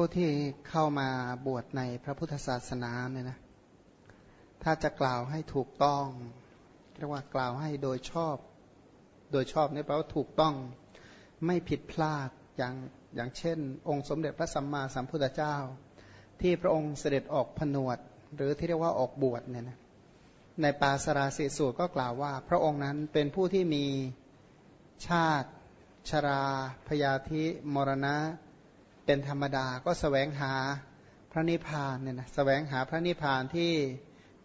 ผู้ที่เข้ามาบวชในพระพุทธศาสนาเนี่ยนะถ้าจะกล่าวให้ถูกต้องเรียกว่ากล่าวให้โดยชอบ โดยชอบนี่แปลว่าถูกต้องไม่ผิดพลาดอย่างอย่างเช่น องค์สมเด็จพระสัมมาสัมพุทธเจ้า ที่พระองค์เสด็จออกผนวด หรือที่เรียกว่าออกบวชเนี่ยนะในปาสราสีสูตรก็กล่าวว่า พระองค์นั้นเป็นผู้ที่มีชาติ ชราพยาธิ มรณะ เป็นธรรมดาก็สแสวงหาพระนิพพานเนี่ยนะสแสวงหาพระนิพพานที่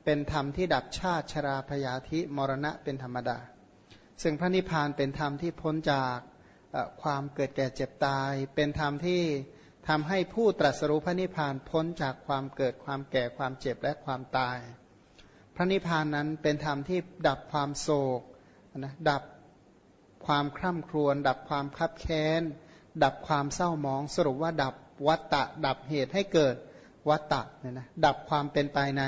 เป็นธรรมที่ดับชาติชราพยาธิมรณะเป็นธรรมดา ซึ่งพระนิพพานเป็นธรรมที่พ้นจากความเกิดแก่เจ็บตาย เป็นธรรมที่ทำให้ผู้ตรัสรู้พระนิพพานพ้นจากความเกิดความแก่ความเจ็บและความตาย พระนิพพานนั้นเป็นธรรมที่ดับความโศกนะดับความคร่ำครวญดับความคับแค้น ดับความเศร้ามอง สรุปว่าดับวัตตะ ดับเหตุให้เกิดวัตตะเนี่ยนะดับความเป็นไปใน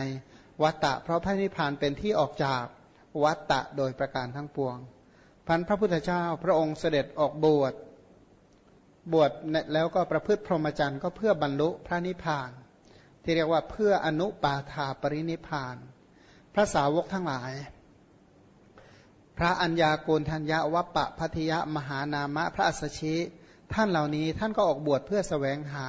วัตตะ เพราะพระนิพพานเป็นที่ออกจากวัตตะโดยประการทั้งปวงพันพระพุทธเจ้าพระองค์เสด็จออกบวชบวชแล้วก็ประพฤติพรหมจรรย์ก็เพื่อบรรลุพระนิพพาน ที่เรียกว่าเพื่ออนุปาธาปรินิพาน พระสาวกทั้งหลาย พระัญญาโกณทัญญาวัปปะพัทยะมหานามะ พระอัสชิ ท่านเหล่านี้ท่านก็ออกบวชเพื่อสแสวงหา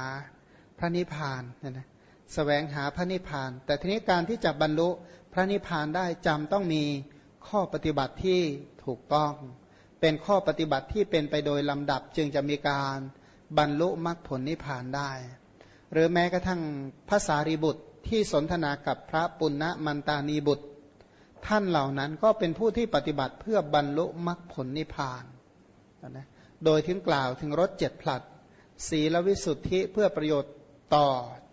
พระนิพพานนะนะสแสวงหาพระนิพพาน แต่ทีนี้การที่จะบรรลุพระนิพพานได้จำต้องมีข้อปฏิบัติที่ถูกต้อง เป็นข้อปฏิบัติที่เป็นไปโดยลำดับจึงจะมีการบรรลุมรรคผลนิพพานได้ หรือแม้กระทั่งภาษารีบุตรที่สนทนากับพระปุณณมันตานีบุตร ท่านเหล่านั้นก็เป็นผู้ที่ปฏิบัติเพื่อบรรลุมรรคผลนิพพานนะ โดยถึงกล่าวถึงรถเจ็ดผลัด ศีลวิสุทธิเพื่อประโยชน์ต่อ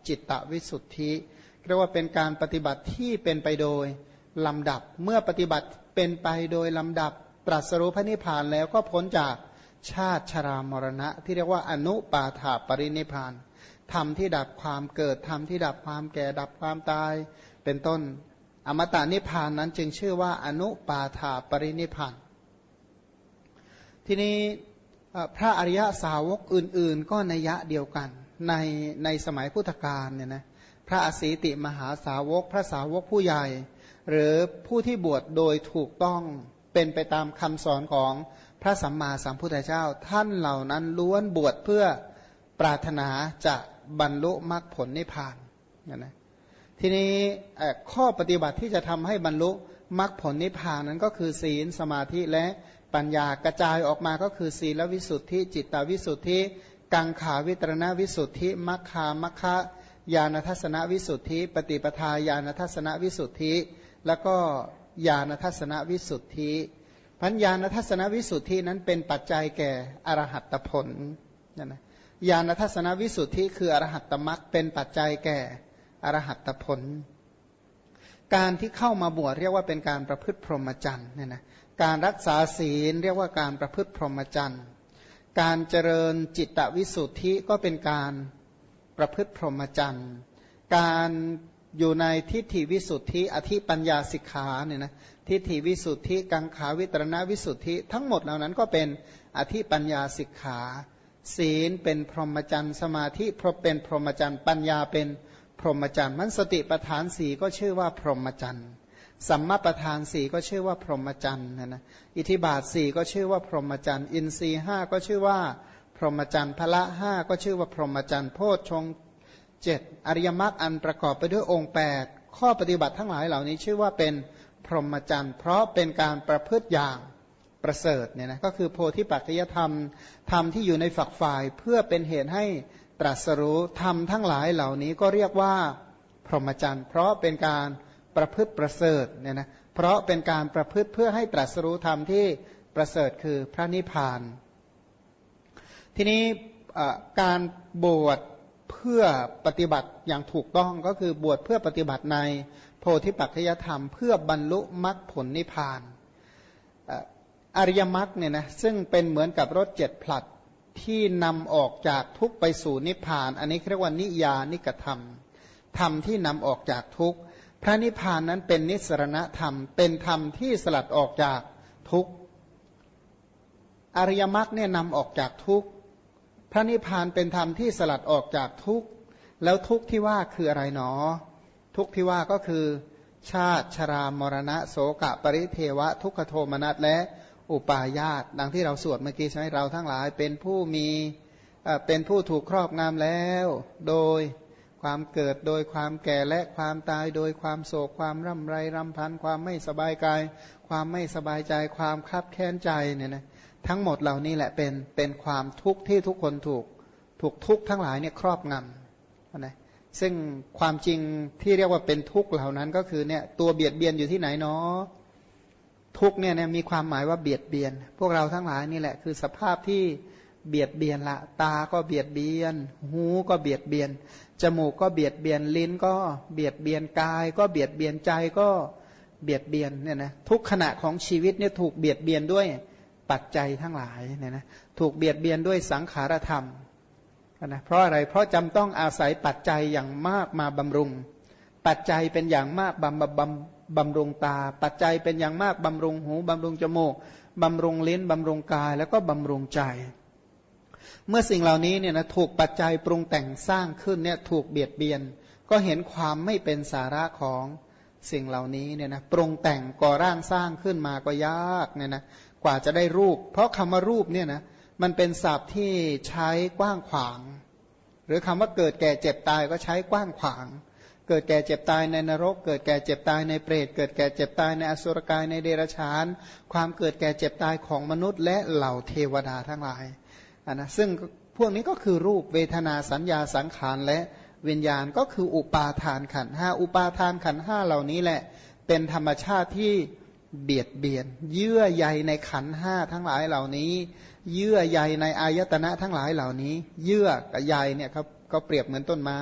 จิตตวิสุทธิเรียกว่าเป็นการปฏิบัติที่เป็นไปโดยลำดับ เมื่อปฏิบัติเป็นไปโดยลำดับ ตรัสรู้พระนิพพานแล้วก็พ้นจากชาติชรามรณะ ที่เรียกว่าอนุปาถาปรินิพานธรรมที่ดับความเกิดธรรมที่ดับความแก่ดับความตาย เป็นต้น อมตะนิพานนั้นจึงชื่อว่าอนุปาถาปรินิพานทีนี้ พระอริยสาวกอื่น ๆ ก็ในยะเดียวกัน ในในสมัยพุทธกาลเนี่ยนะพระอสีติมหาสาวก พระสาวกผู้ใหญ่ หรือผู้ที่บวชโดยถูกต้องเป็นไปตามคำสอนของพระสัมมาสัมพุทธเจ้า ท่านเหล่านั้นล้วนบวชเพื่อปรารถนาจะบรรลุมรรคผลนิพพานนะทีนี้ข้อปฏิบัติที่จะทำให้บรรลุมรรคผลนิพพานนั้นก็คือศีลสมาธิและ ปัญญากระจายออกมาก็คือศีลวิสุทธิ จิตตวิสุทธิ กังขาวิตรณวิสุทธิมัคคามัคคะญาณทัศนวิสุทธิ ปฏิปทาญาณทัศนวิสุทธิ แล้วก็ญาณทัศนวิสุทธิพัญญาณทัศนวิสุทธินั้นเป็นปัจจัยแก่อรหัตผลนะญาณทัศนวิสุทธิคืออรหัตตมรักเป็นปัจจัยแก่อรหัตผล การที่เข้ามาบวชเรียกว่าเป็นการประพฤติพรหมจรรย์เนี่ยนะ การรักษาศีลเรียกว่าการประพฤติพรหมจรรย์การเจริญจิตวิสุทธิก็เป็นการประพฤติพรหมจรรย์การอยู่ในทิฏฐิวิสุทธิอธิปัญญาสิกขาเนี่ยนะทิฏฐิวิสุทธิ กังขาวิตรณวิสุทธิ ทั้งหมดเหล่านั้นก็เป็นอธิปัญญาสิกขา ศีลเป็นพรหมจรรย์สมาธิพรเป็นพรหมจรรย์ปัญญาเป็นพรหมจรรย์มันสติปทานสีก็ชื่อว่าพรหมจรรย์ สัมมาประธานสี่ก็ชื่อว่าพรหมจรรย์นะนะอิทิบาทสี่ก็ชื่อว่าพรหมจรรย์ อินทรีห้าก็ชื่อว่าพรหมจรรย์พละห้าก็ชื่อว่าพรหมจรรย์โพชฌงเจ็ดอริยมรรคอันประกอบไปด้วยองค์แปดข้อปฏิบัติทั้งหลายเหล่านี้ชื่อว่าเป็นพรหมจรรย์เพราะเป็นการประพฤติอย่างประเสริฐเนี่ยนะก็คือโพธิปัจจยธรรมธรรมที่อยู่ในฝักฝ่ายเพื่อเป็นเหตุให้ตรัสรู้ธรรมทั้งหลายเหล่านี้ก็เรียกว่าพรหมจรรย์เพราะเป็นการ ประพฤติประเสริฐเนี่ยนะเพราะเป็นการประพฤติเพื่อให้ตรัสรู้ธรรมที่ประเสริฐคือพระนิพพาน ทีนี้การบวชเพื่อปฏิบัติอย่างถูกต้องก็คือบวชเพื่อปฏิบัติในโพธิปัจจยธรรม เพื่อบรรลุมรรคผลนิพพานอริยมรรคเนี่ยนะซึ่งเป็นเหมือนกับรถเจ็ดผลัดที่นำออกจากทุกไปสู่นิพพาน อันนี้เรียกว่านิยานิกธรรมธรรมที่นำออกจากทุกข์ พระนิพพานนั้นเป็นนิสรณธรรม เป็นธรรมที่สลัดออกจากทุกข์อริยมรรคเนี่ยนำออกจากทุกข์พระนิพพานเป็นธรรมที่สลัดออกจากทุกข์แล้วทุกข์ที่ว่าคืออะไรหนอ ทุกข์ที่ว่าก็คือ ชาติชรามรณะโสกะปริเทวะ ทุกขโทมนัสและอุปาญาตดังที่เราสวดเมื่อกี้ใช่ไหมเราทั้งหลายเป็นผู้มีเป็นผู้ถูกครอบงำแล้ว โดย ความเกิดโดยความแก่และความตายโดยความโศกความร่ำไรรำพันความไม่สบายกาย ความไม่สบายใจความคับแค้นใจเนี่ยนะทั้งหมดเหล่านี้แหละเป็นเป็นความทุกข์ที่ทุกคนถูกถูกทุกข์ทั้งหลายเนี่ยครอบงำนะซึ่งความจริงที่เรียกว่าเป็นทุกข์เหล่านั้นก็คือเนี่ยตัวเบียดเบียนอยู่ที่ไหนเนาะทุกเนี่ยมีความหมายว่าเบียดเบียน พวกเราทั้งหลายนี่แหละคือสภาพที่ เบียดเบียนละ ตาก็เบียดเบียน หูก็เบียดเบียน จมูกก็เบียดเบียน ลิ้นก็เบียดเบียน กาย ก็เบียดเบียน ใจก็เบียดเบียนเนี่ยนะทุกขณะของชีวิตเนี่ยถูกเบียดเบียนด้วยปัจจัยทั้งหลายเนี่ยนะถูกเบียดเบียนด้วยสังขารธรรมนะเพราะอะไร เพราะจำต้องอาศัยปัจจัยอย่างมากมาบำรุง ปัจจัยเป็นอย่างมากบำบำบำรุงตา ปัจจัยเป็นอย่างมากบำรุงหูบำรุงจมูกบำรุงลิ้นบำรุงกาย แล้วก็บำรุงใจ เมื่อสิ่งเหล่านี้เนี่ยนะถูกปัจจัยปรุงแต่งสร้างขึ้นเนี่ยถูกเบียดเบียน ก็เห็นความไม่เป็นสาระของสิ่งเหล่านี้เนี่ยนะปรุงแต่งก่อร่างสร้างขึ้นมาก็ยากเนี่ยนะกว่าจะได้รูป เพราะคำว่ารูปเนี่ยนะมันเป็นศัพท์ที่ใช้กว้างขวาง หรือคำว่าเกิดแก่เจ็บตายก็ใช้กว้างขวาง เกิดแก่เจ็บตายในนรก เกิดแก่เจ็บตายในเปรต เกิดแก่เจ็บตายในอสุรกายในเดรัจฉาน ความเกิดแก่เจ็บตายของมนุษย์และเหล่าเทวดาทั้งหลาย นนะซึ่งพวกนี้ก็คือรูปเวทนาสัญญาสังขารและวิญญาณก็คืออุปาทานขันห้าอุปาทานขันห้าเหล่านี้แหละ เป็นธรรมชาติที่เบียดเบียน เยื่อใยในขันห้าทั้งหลายเหล่านี้ เยื่อใยในอายตนะทั้งหลายเหล่านี้ เยื่อกับใยเนี่ยครับก็เปรียบเหมือนต้นไม้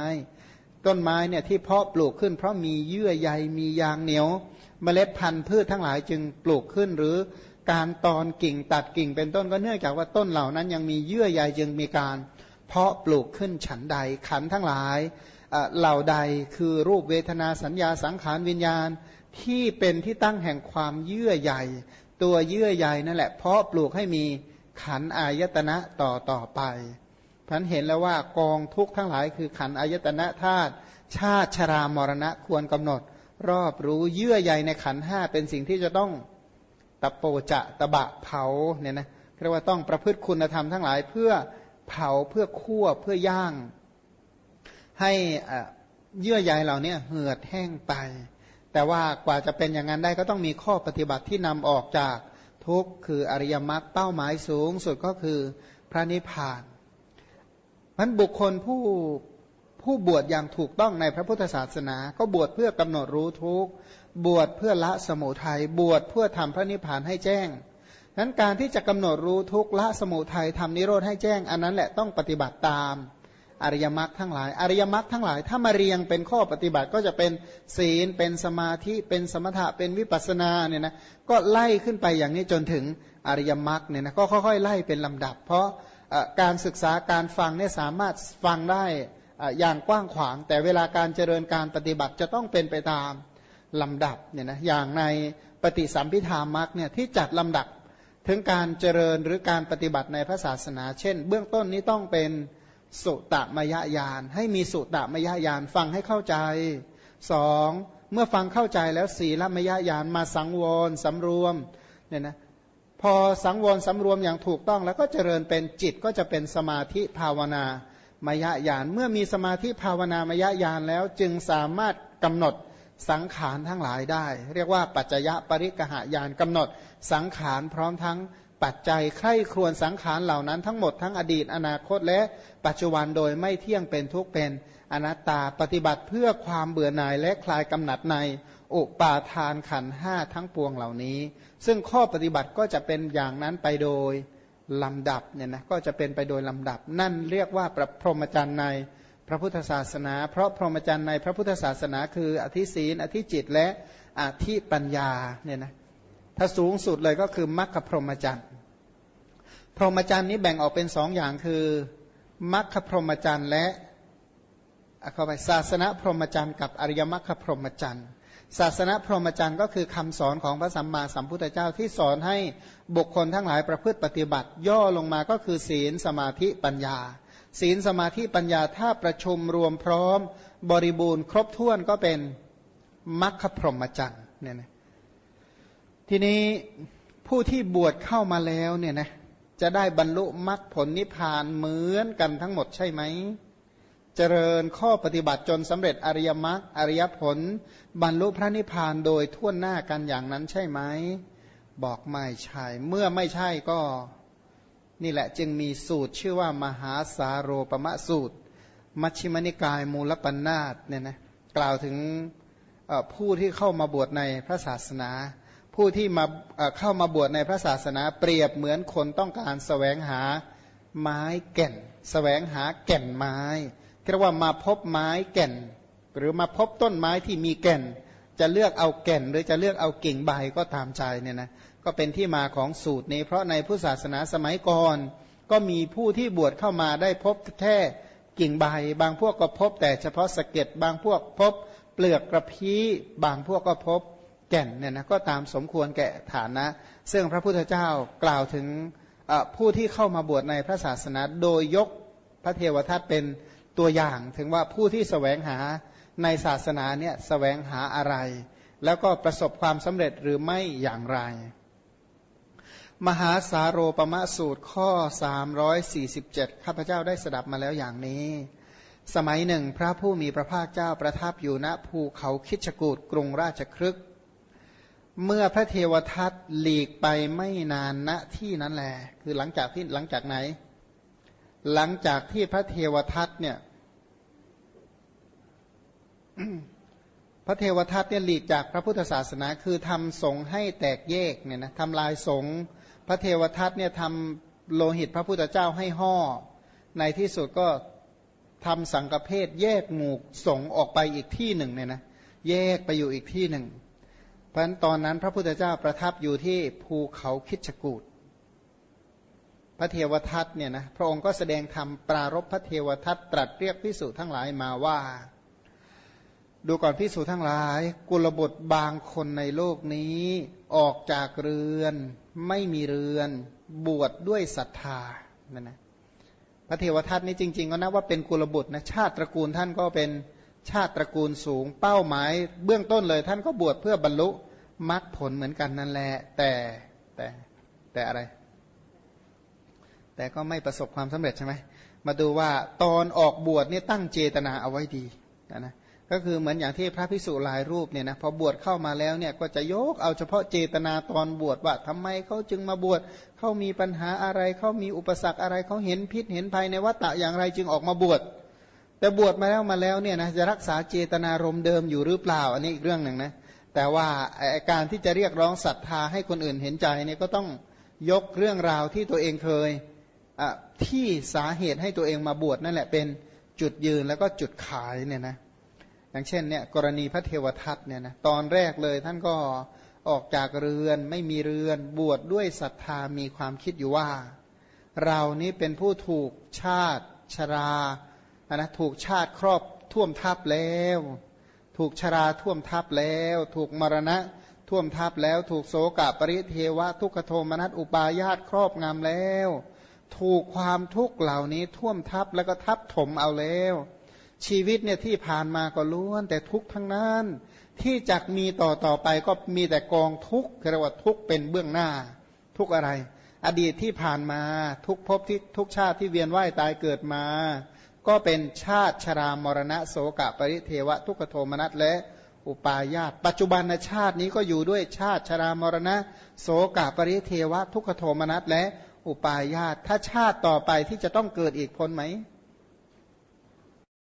ต้นไม้เนี่ยที่เพาะปลูกขึ้น เพราะมีเยื่อใยมียางเหนียว เมล็ดพันธุ์พืชทั้งหลายจึงปลูกขึ้นหรือ การตอนกิ่งตัดกิ่งเป็นต้นก็เนื่องจากว่าต้นเหล่านั้นยังมีเยื่อใยจึงมีการ เพาะปลูกขึ้นฉันใดขันทั้งหลายเหล่าใดคือรูปเวทนาสัญญาสังขารวิญญาณที่เป็นที่ตั้งแห่งความเยื่อใยตัวเยื่อใยนั่นแหละ เพราะปลูกให้มีขันอายตนะต่อต่อไปพันเห็นแล้วว่ากองทุกทั้งหลายคือขันอายตนะธาตุชาติชรามรณะควรกำหนด รอบรู้เยื่อใยในขันห้าเป็นสิ่งที่จะต้อง ตะโปจะตะบะเผาเนี่ยนะเรียกว่าต้องประพฤติคุณธรรมทั้งหลายเพื่อเผาเพื่อคั่วเพื่อย่าง ให้เยื่อใยเหล่านี้เหือดแห้งไป แต่ว่ากว่าจะเป็นอย่างนั้นได้ก็ต้องมีข้อปฏิบัติที่นำออกจากทุกข์คืออริยมรรคเป้าหมายสูงสุดก็คือพระนิพพานมันบุคคลผู้ ผู้บวชอย่างถูกต้องในพระพุทธศาสนา ก็บวชเพื่อกำหนดรู้ทุกข์บวชเพื่อละสมุทัยบวชเพื่อทำพระนิพพานให้แจ้งนั้นการที่จะกำหนดรู้ทุกข์ละสมุทัยทำนิโรธให้แจ้ง อันนั้นแหละต้องปฏิบัติตามอริยมรรคทั้งหลาย อริยมรรคทั้งหลาย ถ้ามาเรียงเป็นข้อปฏิบัติก็จะเป็นศีล เป็นสมาธิ เป็นสมถะ เป็นวิปัสนาเนี่ยนะ ก็ไล่ขึ้นไปอย่างนี้จนถึงอริยมรรคเนี่ยนะ ก็ค่อยๆ ไล่เป็นลำดับ เพราะการศึกษาการฟังเนี่ยสามารถฟังได้ อย่างกว้างขวาง แต่เวลาการเจริญการปฏิบัติจะต้องเป็นไปตามลำดับเนี่ยนะอย่างในปฏิสัมพิธามรรคเนี่ยที่จัดลำดับถึงการเจริญหรือการปฏิบัติในพระศาสนา เช่น เบื้องต้นนี้ต้องเป็นสุตะมยญาณให้มีสุตะมยญาณฟังให้เข้าใจสองเมื่อฟังเข้าใจแล้วสีละมยญาณมาสังวรสำรวมเนี่ยนะพอสังวรสำรวมอย่างถูกต้องแล้วก็เจริญเป็นจิตก็จะเป็นสมาธิภาวนา มยญาณเมื่อมีสมาธิภาวนามยญาณแล้วจึงสามารถกำหนดสังขารทั้งหลายได้ เรียกว่าปัจจยะปริกหายานกำหนดสังขารพร้อมทั้งปัจจัยใคร่ครวญสังขารเหล่านั้นทั้งหมดทั้งอดีตอนาคตและปัจจุบันโดยไม่เที่ยงเป็นทุกเป็นอนัตตาปฏิบัติเพื่อความเบื่อหน่ายและคลายกำหนัดในอุปาทานขันห้าทั้งปวงเหล่านี้ ซึ่งข้อปฏิบัติก็จะเป็นอย่างนั้นไปโดย ลำดับเนี่ยนะก็จะเป็นไปโดยลำดับ นั่นเรียกว่าประพรหมจรรย์ในพระพุทธศาสนา เพราะพรหมจรรย์ในพระพุทธศาสนาคืออธิศีนอธิจิตและอธิปัญญาเนี่ยนะถ้าสูงสุดเลยก็คือมรรคพรหมจรรย์พรหมจรรย์นี้แบ่งออกเป็นสองอย่างคือมัคคพรหมจรรย์และเข้าไปศาสนาพรหมจรรย์กับอริยมรรคพรหมจรรย์ ศาสนาพรหมจรรย์ก็คือคำสอนของพระสัมมาสัมพุทธเจ้าที่สอนให้บุคคลทั้งหลายประพฤติปฏิบัติ ย่อลงมาก็คือศีลสมาธิปัญญา ศีลสมาธิปัญญาถ้าประชุมรวมพร้อม บริบูรณ์ ครบถ้วนก็เป็นมัคคพรหมจรรย์เนี่ยนะทีนี้ผู้ที่บวชเข้ามาแล้วเนี่ยนะจะได้บรรลุมรรคผลนิพพานเหมือนกันทั้งหมดใช่ไหม เจริญข้อปฏิบัติจนสำเร็จอริยมรรคอริยผล บรรลุพระนิพพานโดยทั่วหน้ากันอย่างนั้นใช่ไหมบอกไม่ใช่ เมื่อไม่ใช่ก็ นี่แหละจึงมีสูตรชื่อว่ามหาสาโรปมะสูตร มัชฌิมนิกายมูลปัญนาตเนี่ยนะกล่าวถึงผู้ที่เข้ามาบวชในพระศาสนา ผู้ที่มาเข้ามาบวชในพระศาสนา เปรียบเหมือนคนต้องการสแสวงหาไม้แก่นสแสวงหาแก่นไม้ เรียกว่ามาพบไม้แก่น หรือมาพบต้นไม้ที่มีแก่น จะเลือกเอาแก่น หรือจะเลือกเอากิ่งใบก็ตามใจเนี่ยนะก็เป็นที่มาของสูตรนี้ เพราะในพุทธศาสนาสมัยก่อน ก็มีผู้ที่บวชเข้ามาได้พบแค่กิ่งใบ บางพวกก็พบ แต่เฉพาะสะเก็ดบางพวกพบ เปลือกกระพี้บางพวกก็พบแก่นเนี่ยนะก็ตามสมควรแก่ฐานะ ซึ่งพระพุทธเจ้ากล่าวถึงผู้ที่เข้ามาบวชในพระศาสนาโดยยกพระเทวทัตเป็น ตัวอย่างถึงว่าผู้ที่สแสวงหาในศาสนาเนี่ยสแสวงหาอะไร แล้วก็ประสบความสำเร็จหรือไม่อย่างไร มหาสาโรปมะสูตรข้อ 347 ข้าพเจ้าได้สดับมาแล้วอย่างนี้ สมัยหนึ่งพระผู้มีพระภาคเจ้าประทับอยู่ณภูเขาคิชกูดกรุงราชครึกเมื่อพระเทวทัตหลีกไปไม่นานณที่นั้นแหละคือหลังจากที่หลังจากไหน หลังจากที่พระเทวทัตเนี่ย พระเทวทัตเนี่ยหลีกจากพระพุทธศาสนาคือทำสงให้แตกแยกเนี่ยนะทำลายสงพระเทวทัตเนี่ยทำโลหิตพระพุทธเจ้าให้ห่อในที่สุดก็ทำสังกเพศแยกหมู่สงออกไปอีกที่หนึ่งเนี่ยนะแยกไปอยู่อีกที่หนึ่ง เพราะฉะนั้นตอนนั้นพระพุทธเจ้าประทับอยู่ที่ภูเขาคิชกูดพระเทวทัตเนี่ยนะพระองค์ก็แสดงธรรมปรารบพระเทวทัตตรัสเรียกพิสุทั้งหลายมาว่า ดูก่อนพิสูจทั้งหลาย กุลบุตรบางคนในโลกนี้ ออกจากเรือน ไม่มีเรือน บวชดด้วยศรัทธานั่นนะพระเทวทัตนี้จริง ๆ ก็นับว่าเป็นกุลบุตรนะชาติตระกูลท่านก็เป็นชาติตระกูลสูง เป้าหมาย เบื้องต้นเลย ท่านก็บวชเพื่อบรรลุมรรคผลเหมือนกันนั่นแหละแต่แต่แต่อะไร แต่ก็ไม่ประสบความสำเร็จใช่ไหมมาดูว่าตอนออกบวชนี่ตั้งเจตนาเอาไว้ดีนะนะ ก็คือเหมือนอย่างที่พระพิสุหลายรูปเนี่ยนะพอบวชเข้ามาแล้วเนี่ยก็จะยกเอาเฉพาะเจตนาตอนบวชว่าทำไมเขาจึงมาบวชเขามีปัญหาอะไรเขามีอุปสรรคอะไรเขาเห็นพิษเห็นภัยในวัฏฏะอย่างไรจึงออกมาบวชแต่บวชมาแล้วมาแล้วเนี่ยนะจะรักษาเจตนารมณ์เดิมอยู่หรือเปล่า อันนี้อีกเรื่องหนึ่งนะแต่ว่าการที่จะเรียกร้องศรัทธาให้คนอื่นเห็นใจเนี่ยก็ต้องยกเรื่องราวที่ตัวเองเคยที่สาเหตุให้ตัวเองมาบวชนั่นแหละเป็นจุดยืนแล้วก็จุดขายเนี่ยนะ อย่างเช่นเนี่ยกรณีพระเทวทัตเนี่ยนะตอนแรกเลยท่านก็ออกจากเรือนไม่มีเรือนบวชดด้วยศรัทธามีความคิดอยู่ว่า เรานี้เป็นผู้ถูกชาติชรานะถูกชาติครอบท่วมทับแล้ว ถูกชราท่วมทับแล้ว ถูกมรณะท่วมทับแล้ว ถูกโสกปริเทวะ ทุกขโทมนัสอุปาญาตครอบงำแล้ว ถูกความทุกข์เหล่านี้ท่วมทับแล้วก็ทับถมเอาแล้ว ชีวิตเนี่ยที่ผ่านมาก็ล้วน แต่ทุกข์ทั้งนั้น ที่จะมีต่อต่อไปก็มีแต่กองทุกข์เรียกว่าทุกข์เป็นเบื้องหน้า ทุกอะไร อดีตที่ผ่านมาทุกภพที่ทุกชาติที่เวียนว่ายตายเกิดมา ก็เป็นชาติชรามรณะโสกะปริเทวะทุกขโทมนัสและอุปาญาตปัจจุบันชาตินี้ก็อยู่ด้วยชาติชรามรณะ โสกะปริเทวะ ทุกขโทมนัสและอุปาญาตถ้าชาติต่อไปที่จะต้องเกิดอีกพ้นไหม